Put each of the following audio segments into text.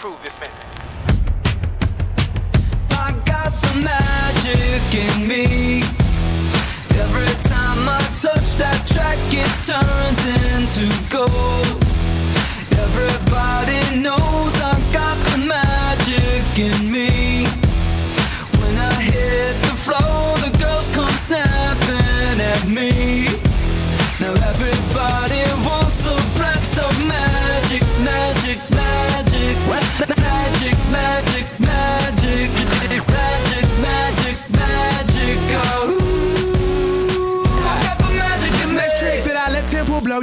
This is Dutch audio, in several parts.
try and this message. I got the magic in me. Every time I touch that track, it turns into gold. Everybody knows I got the magic in me.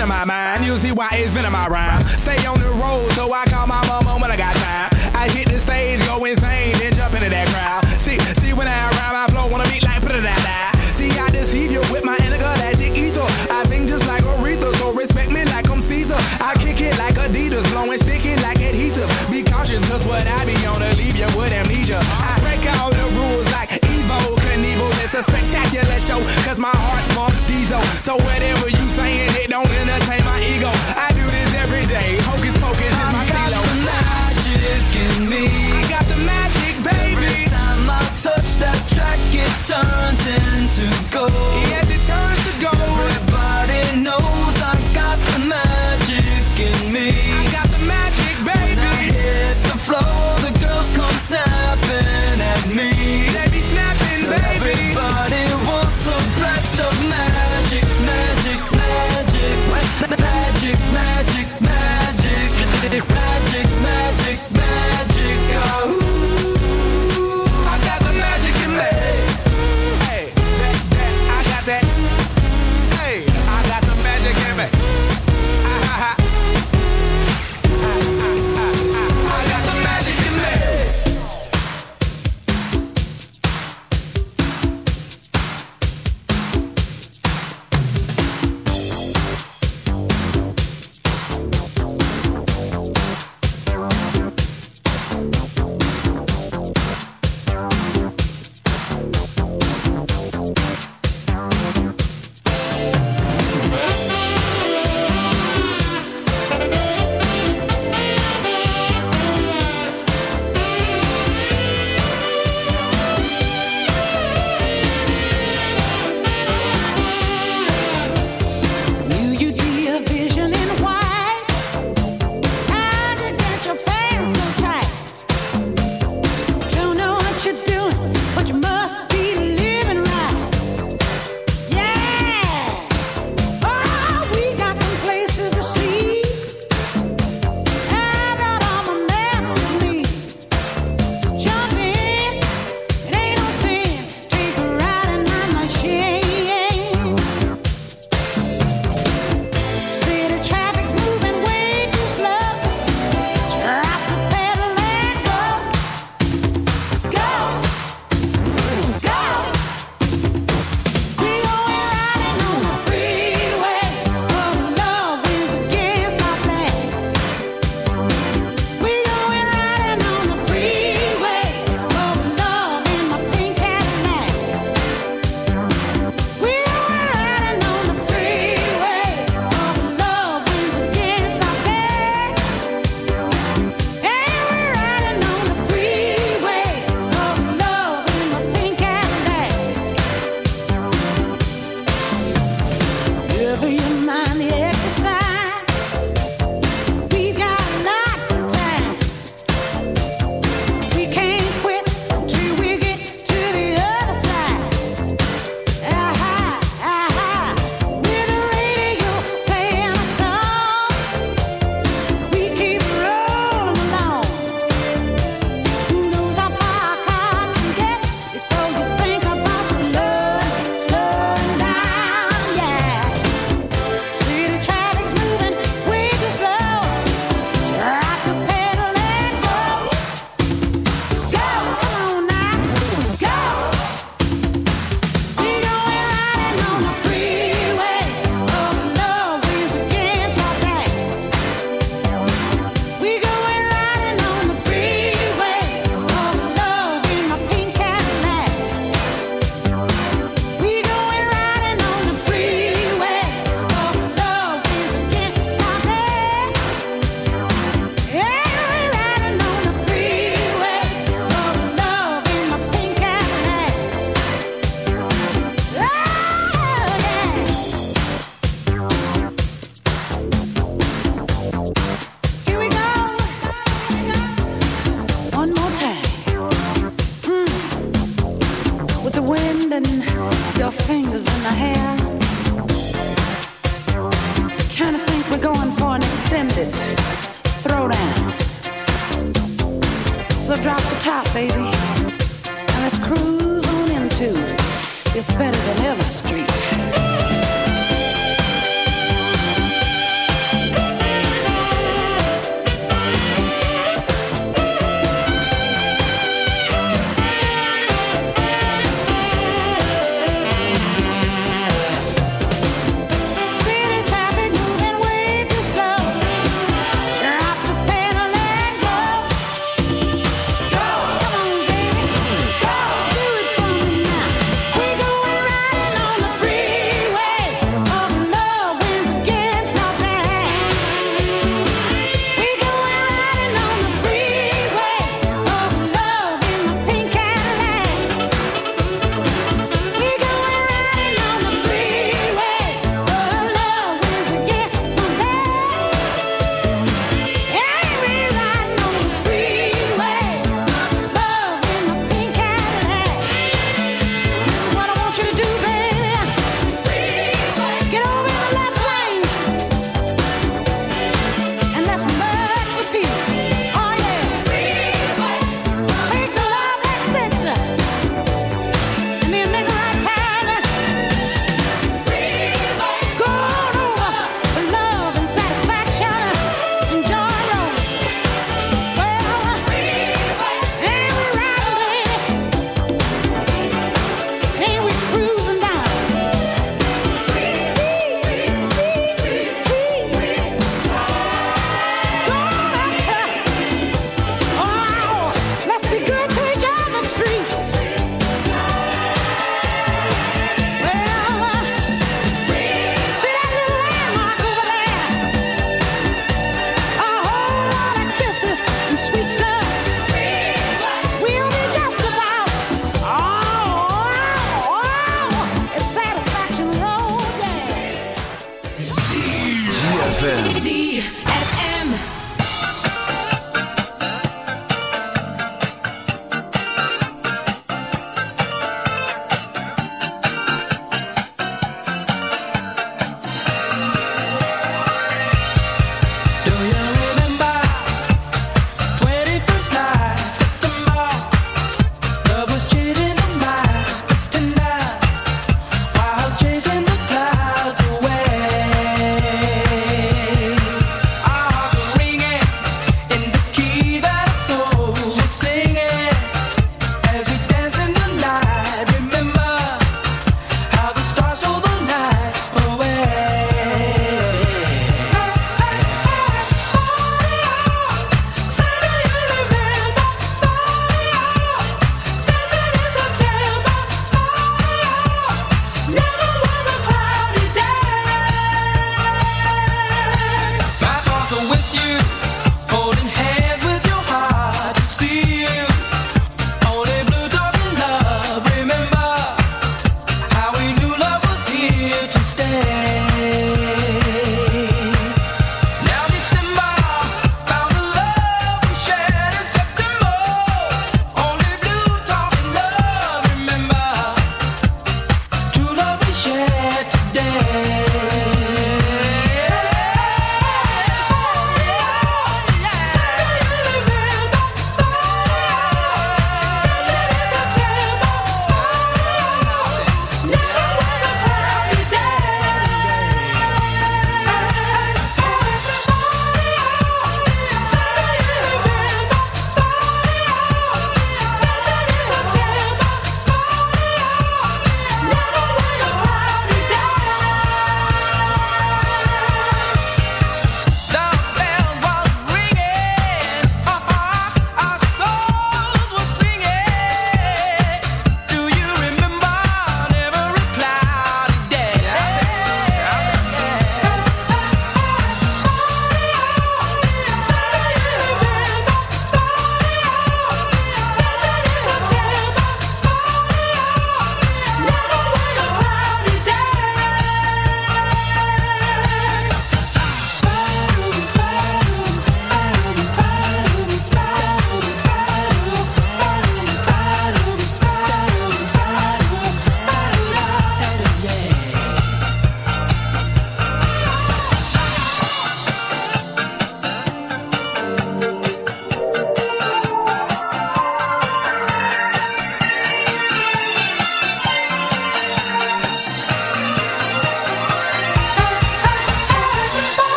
journey into my mind. You'll see why it's been in my rhyme. Stay on the road, so I call my mama when I got time. I hit the stage, go insane, then jump into that crowd. See, see when I rhyme, I flow on a beat like da da da. See, I deceive you with my turns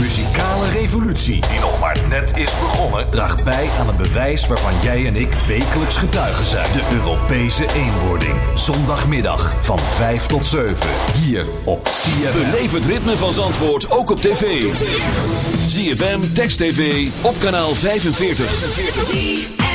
Muzikale revolutie, die nog maar net is begonnen, draagt bij aan een bewijs waarvan jij en ik wekelijks getuigen zijn. De Europese eenwording. Zondagmiddag van 5 tot 7. Hier op CFM. Beleef het ritme van Zandvoort ook op tv. ZFM, Text TV, op kanaal 45. 45.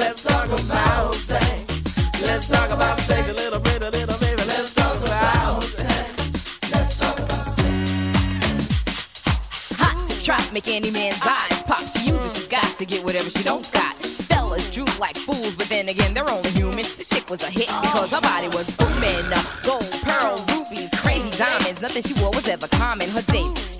Let's talk about sex. Let's talk about sex. A little bit, a little bit. Let's talk about sex. Let's talk about sex. Hot to try, make any man's eyes pop. She uses she got to get whatever she don't got. Fellas droop like fools, but then again, they're only human. The chick was a hit because her body was booming. Gold, pearls, rubies, crazy diamonds. Nothing she wore was ever common. Her dates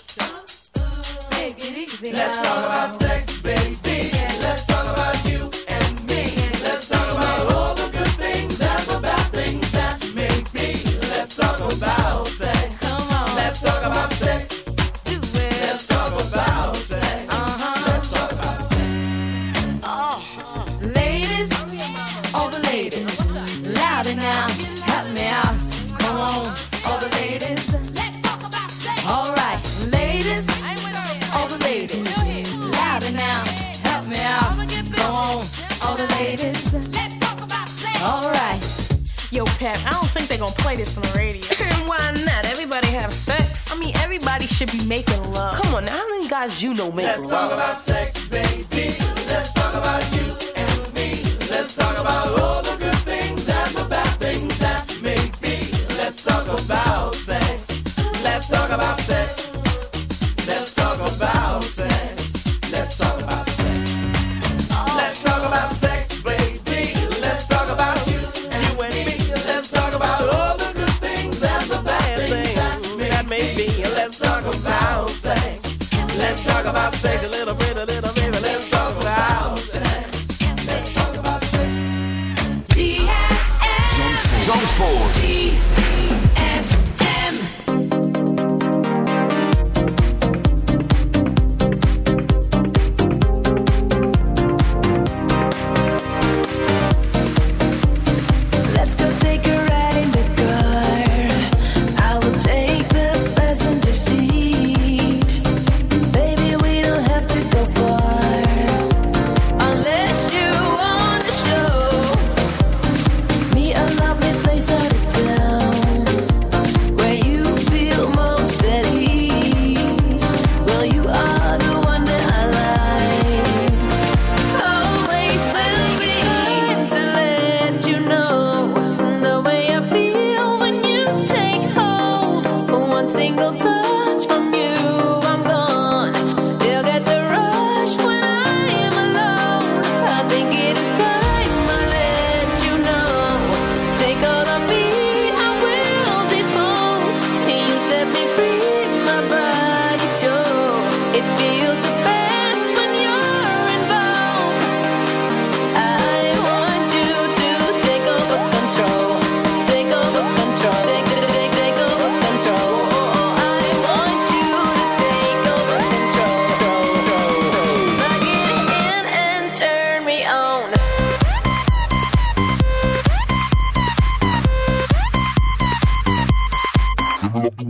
Baba making love. Come on, now, how many guys you know make love? Let's talk about sex, baby. Let's talk about you. Say the little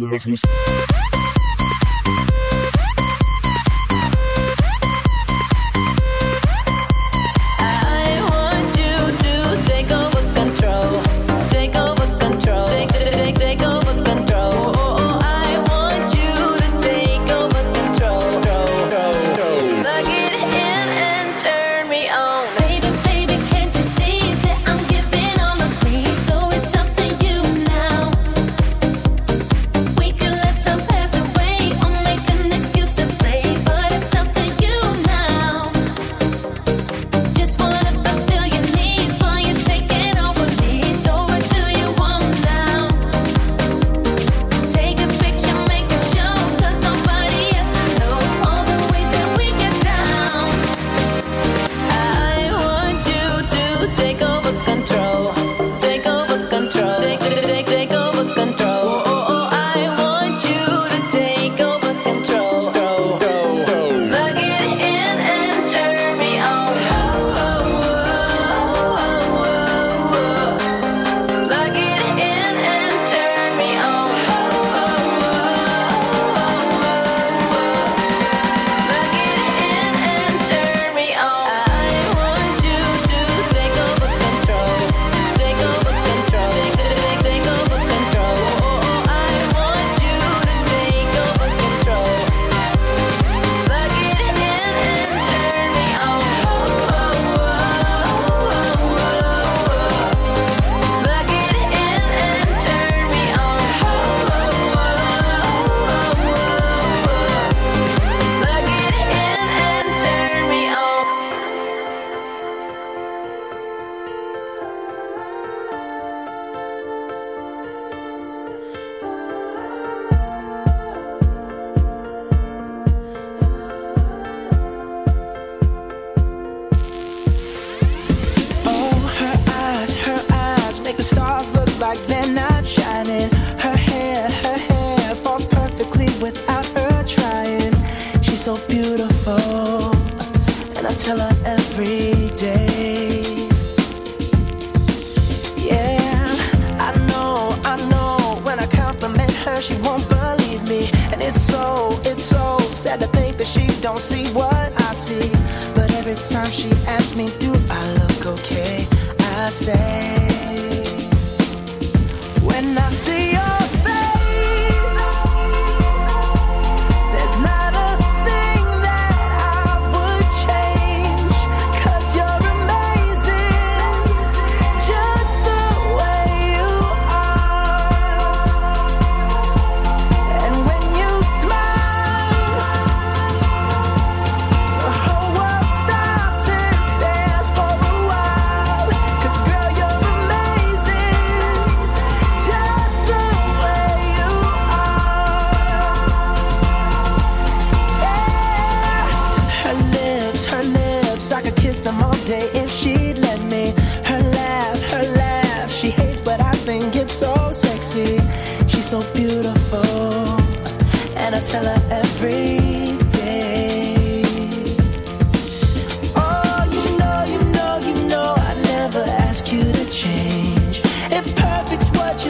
Love me.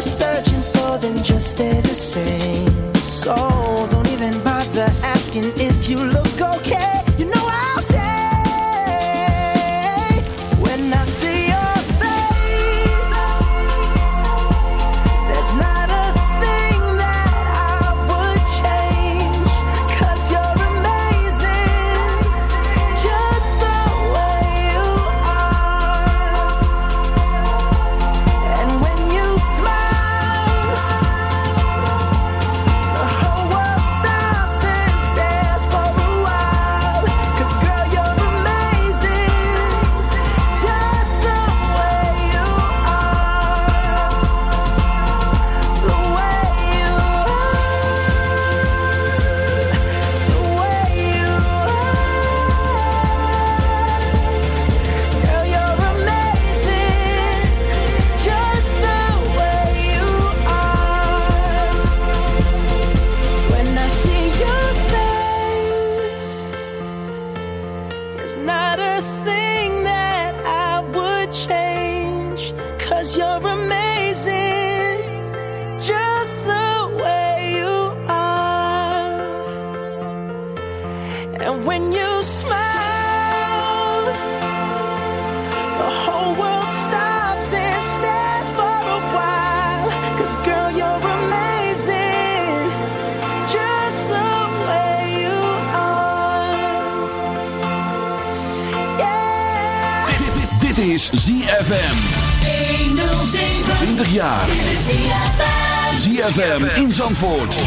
Searching Zandvoort.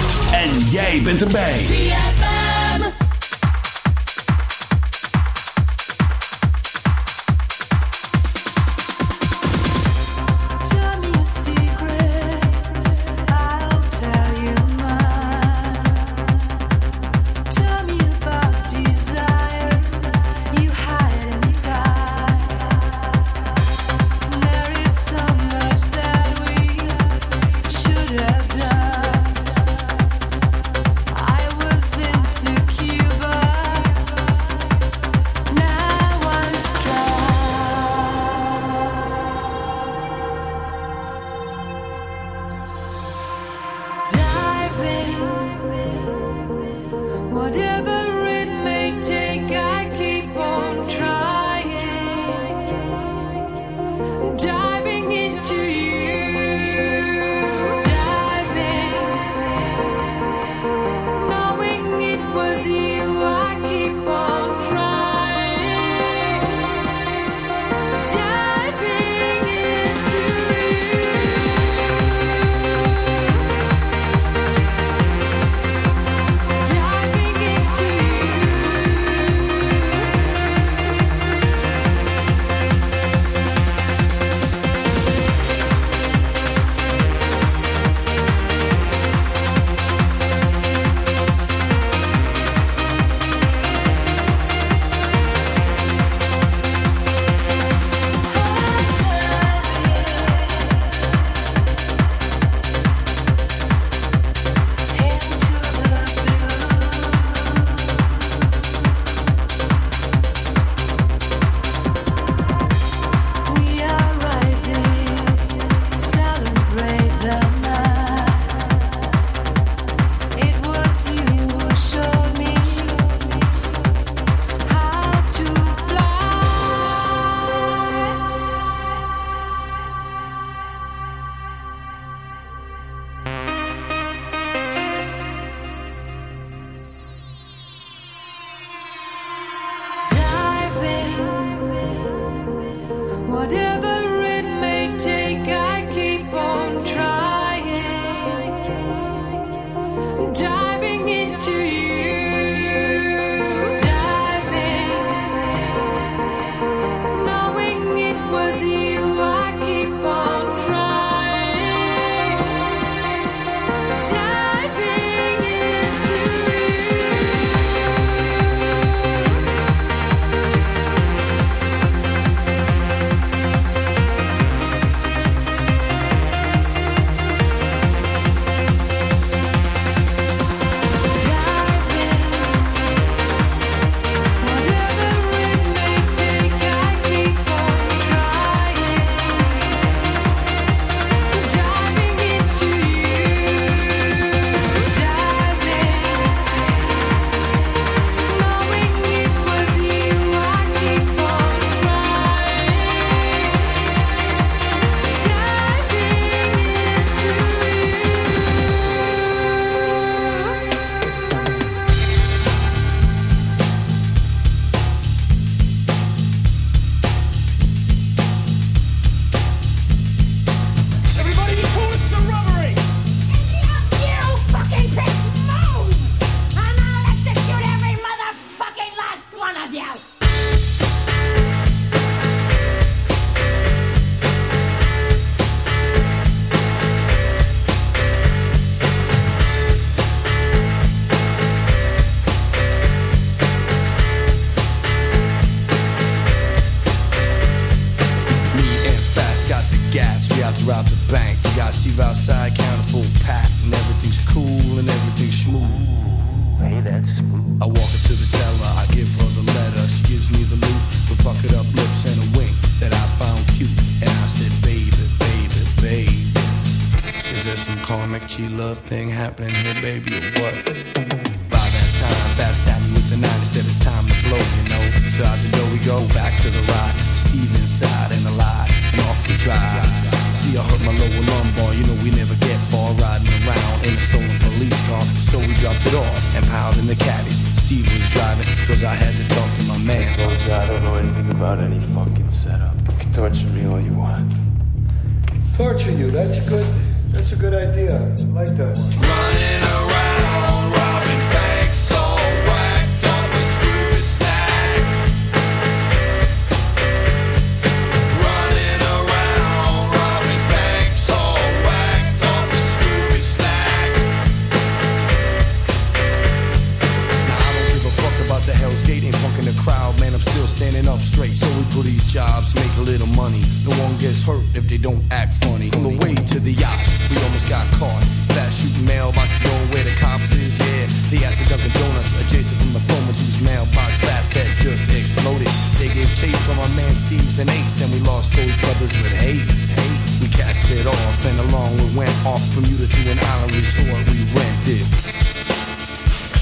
off Bermuda to an island resort we rented.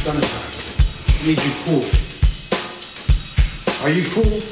Summertime. Need you cool. Are you cool?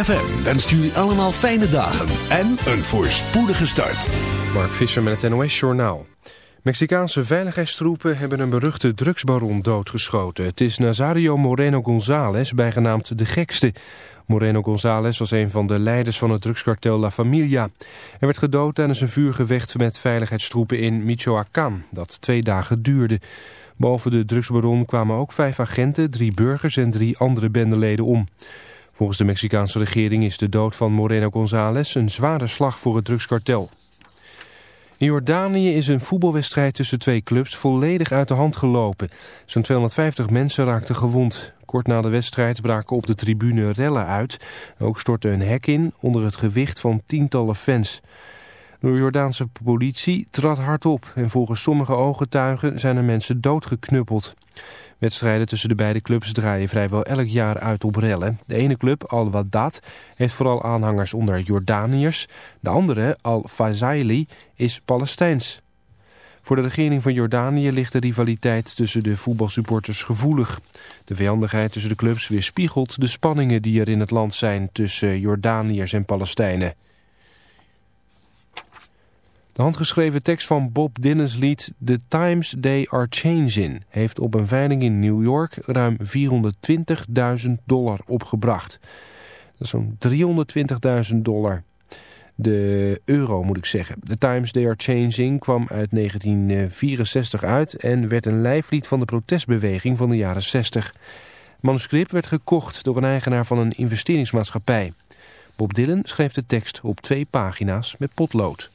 ZFM wenst jullie allemaal fijne dagen en een voorspoedige start. Mark Visser met het NOS Journaal. Mexicaanse veiligheidstroepen hebben een beruchte drugsbaron doodgeschoten. Het is Nazario Moreno González, bijgenaamd de gekste. Moreno González was een van de leiders van het drugskartel La Familia. Hij werd gedood tijdens een vuurgevecht met veiligheidstroepen in Michoacán, dat twee dagen duurde. Boven de drugsbaron kwamen ook vijf agenten, drie burgers en drie andere bendeleden om. Volgens de Mexicaanse regering is de dood van Moreno González een zware slag voor het drugskartel. In Jordanië is een voetbalwedstrijd tussen twee clubs volledig uit de hand gelopen. Zo'n 250 mensen raakten gewond. Kort na de wedstrijd braken op de tribune rellen uit. Ook stortte een hek in onder het gewicht van tientallen fans. De Jordaanse politie trad hard op en volgens sommige ooggetuigen zijn er mensen doodgeknuppeld. Wedstrijden tussen de beide clubs draaien vrijwel elk jaar uit op rellen. De ene club, Al-Wadad, heeft vooral aanhangers onder Jordaniërs. De andere, Al-Fazaili, is Palestijns. Voor de regering van Jordanië ligt de rivaliteit tussen de voetbalsupporters gevoelig. De vijandigheid tussen de clubs weerspiegelt de spanningen die er in het land zijn tussen Jordaniërs en Palestijnen. De handgeschreven tekst van Bob Dylan's lied The Times They Are Changing heeft op een veiling in New York ruim 420.000 dollar opgebracht. Dat is zo'n 320.000 dollar. De euro moet ik zeggen. The Times They Are Changing kwam uit 1964 uit en werd een lijflied van de protestbeweging van de jaren 60. Het manuscript werd gekocht door een eigenaar van een investeringsmaatschappij. Bob Dylan schreef de tekst op twee pagina's met potlood.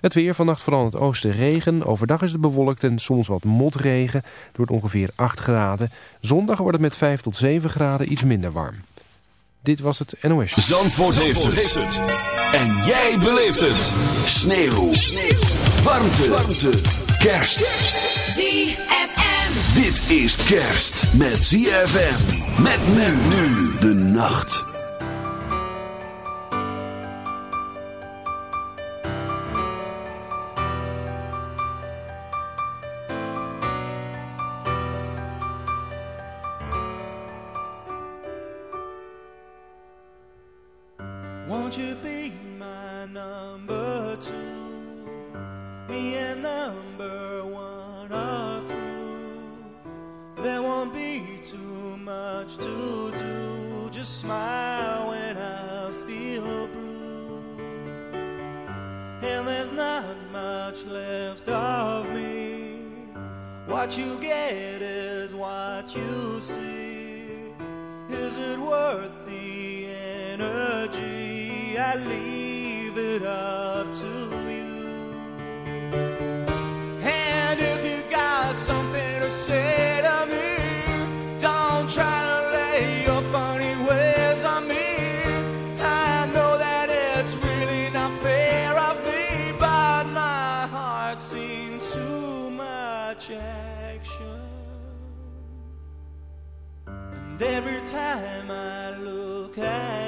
Het weer vannacht vooral in het oosten regen. Overdag is het bewolkt en soms wat motregen. Het wordt ongeveer 8 graden. Zondag wordt het met 5 tot 7 graden iets minder warm. Dit was het NOS. Zandvoort, heeft, het. En jij beleeft het. Sneeuw. Sneeuw. Warmte. Warmte. Kerst. ZFM. Dit is kerst met ZFM. Met men nu de nacht. Much to do. Just smile when I feel blue. And there's not much left of me. What you get is what you see. Is it worth the energy? I leave it up to you. And if you got something to say every time I look at